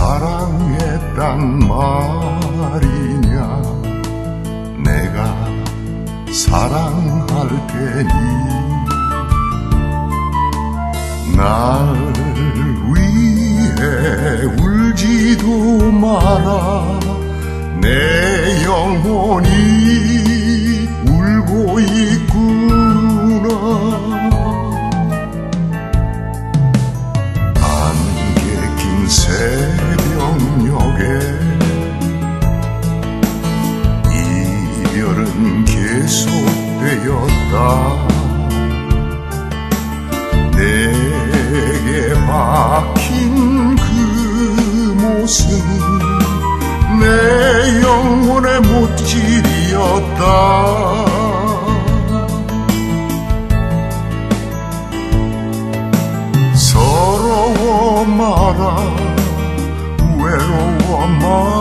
거란 말이냐? 내가 사랑할 테니? 날 위해 울지도 마라. 내 영혼이 울고 있 되었다. 내게 박힌 그 모습 내 영혼의 못질이었다. 서러워 마라 외로워 마라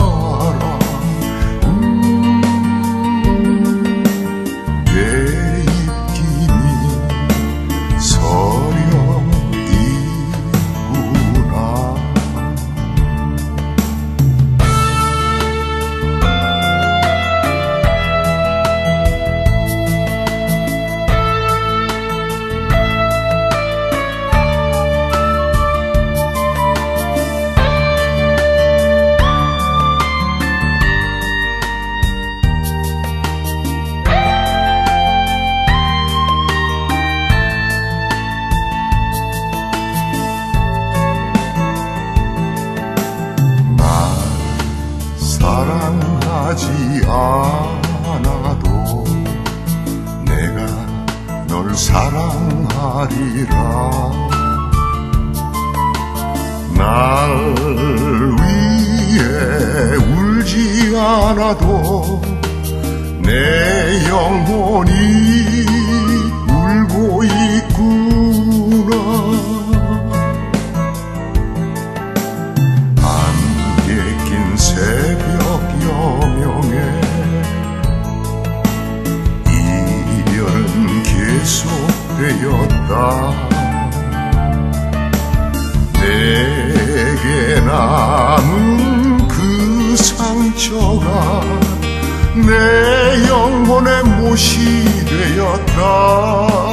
하리라. 날 위해 울지 않아도 내 영혼이 되었다. 내게 남은 그 상처가 내 영혼의 못이 되었다